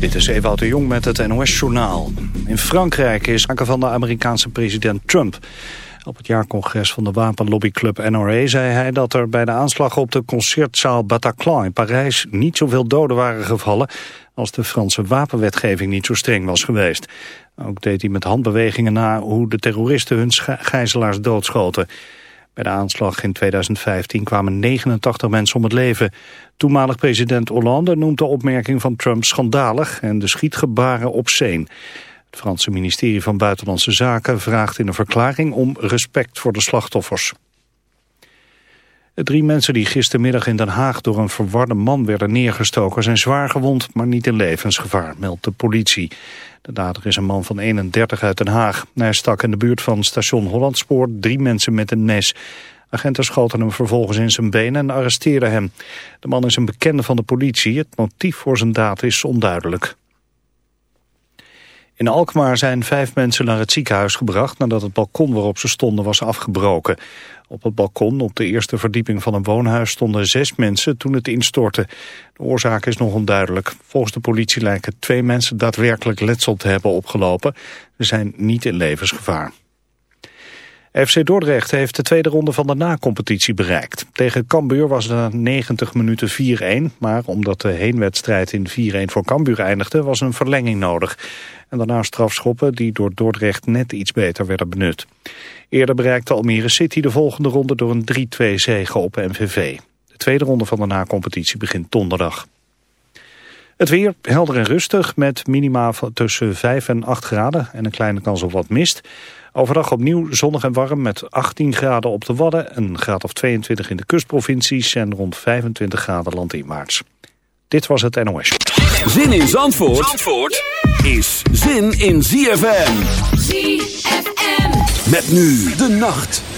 Dit is Ewout de Jong met het NOS-journaal. In Frankrijk is sprake van de Amerikaanse president Trump. Op het jaarcongres van de wapenlobbyclub NRA zei hij dat er bij de aanslag op de concertzaal Bataclan in Parijs niet zoveel doden waren gevallen als de Franse wapenwetgeving niet zo streng was geweest. Ook deed hij met handbewegingen na hoe de terroristen hun gijzelaars doodschoten. Bij de aanslag in 2015 kwamen 89 mensen om het leven. Toenmalig president Hollande noemt de opmerking van Trump schandalig en de schietgebaren obscene. Het Franse ministerie van Buitenlandse Zaken vraagt in een verklaring om respect voor de slachtoffers. De drie mensen die gistermiddag in Den Haag door een verwarde man werden neergestoken zijn zwaar gewond, maar niet in levensgevaar, meldt de politie. De dader is een man van 31 uit Den Haag. Hij stak in de buurt van station Hollandspoor drie mensen met een mes. Agenten schoten hem vervolgens in zijn benen en arresteerden hem. De man is een bekende van de politie. Het motief voor zijn daad is onduidelijk. In Alkmaar zijn vijf mensen naar het ziekenhuis gebracht... nadat het balkon waarop ze stonden was afgebroken. Op het balkon op de eerste verdieping van een woonhuis stonden zes mensen toen het instortte. De oorzaak is nog onduidelijk. Volgens de politie lijken twee mensen daadwerkelijk letsel te hebben opgelopen. Ze zijn niet in levensgevaar. FC Dordrecht heeft de tweede ronde van de na-competitie bereikt. Tegen Cambuur was het na 90 minuten 4-1, maar omdat de heenwedstrijd in 4-1 voor Cambuur eindigde was een verlenging nodig. En daarna strafschoppen die door Dordrecht net iets beter werden benut. Eerder bereikte Almere City de volgende ronde door een 3-2 zege op MVV. De tweede ronde van de na-competitie begint donderdag. Het weer helder en rustig met minima tussen 5 en 8 graden en een kleine kans op wat mist. Overdag opnieuw zonnig en warm met 18 graden op de Wadden, een graad of 22 in de kustprovincies en rond 25 graden landinwaarts. Dit was het NOS. Zin in Zandvoort, Zandvoort is zin in ZFM. ZFM. Met nu de nacht.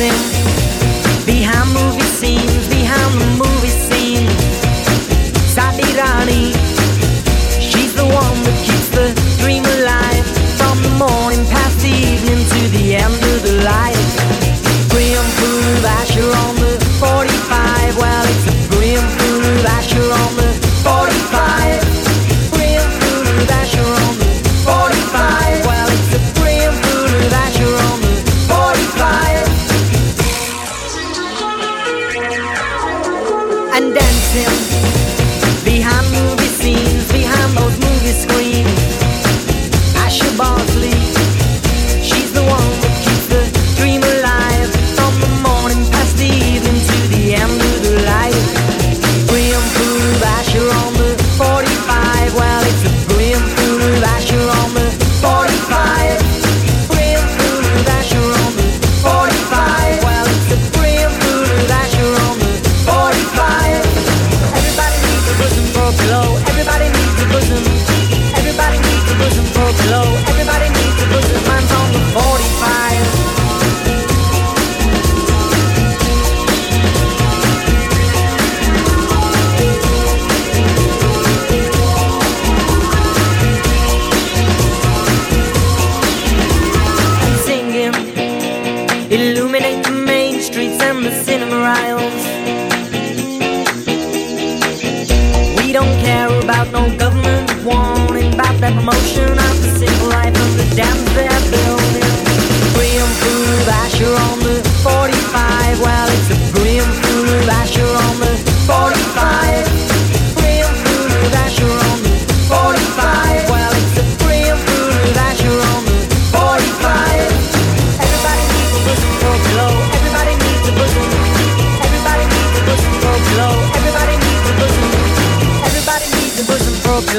living riles. We don't care about no government warning about that promotion of the single life of the damn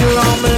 You're on me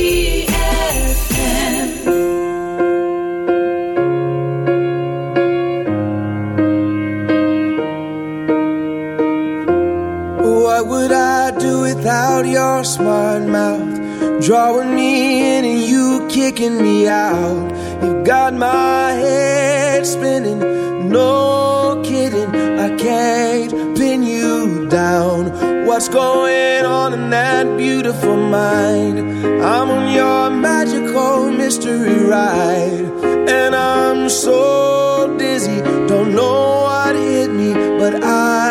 but I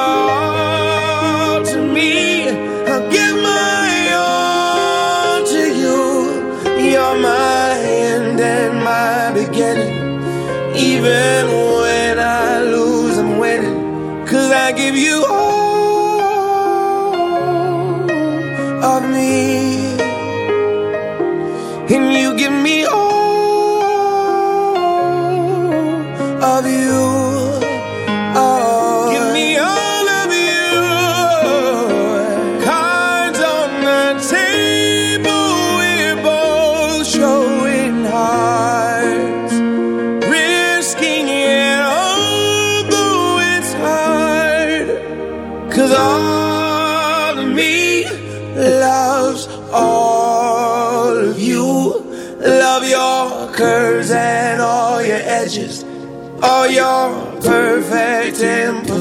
Even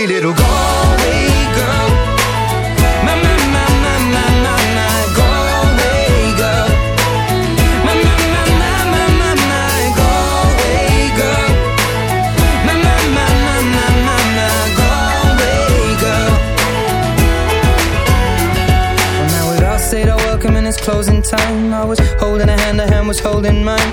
pretty little Galway girl. My, my, my, my, my, my, my Galway girl. My, my, my, my, my, my, my Galway girl. My, my, my, my, my, my, my Galway girl. Well, now we'd all our welcome and it's closing time. I was holding a hand, her hand was holding mine.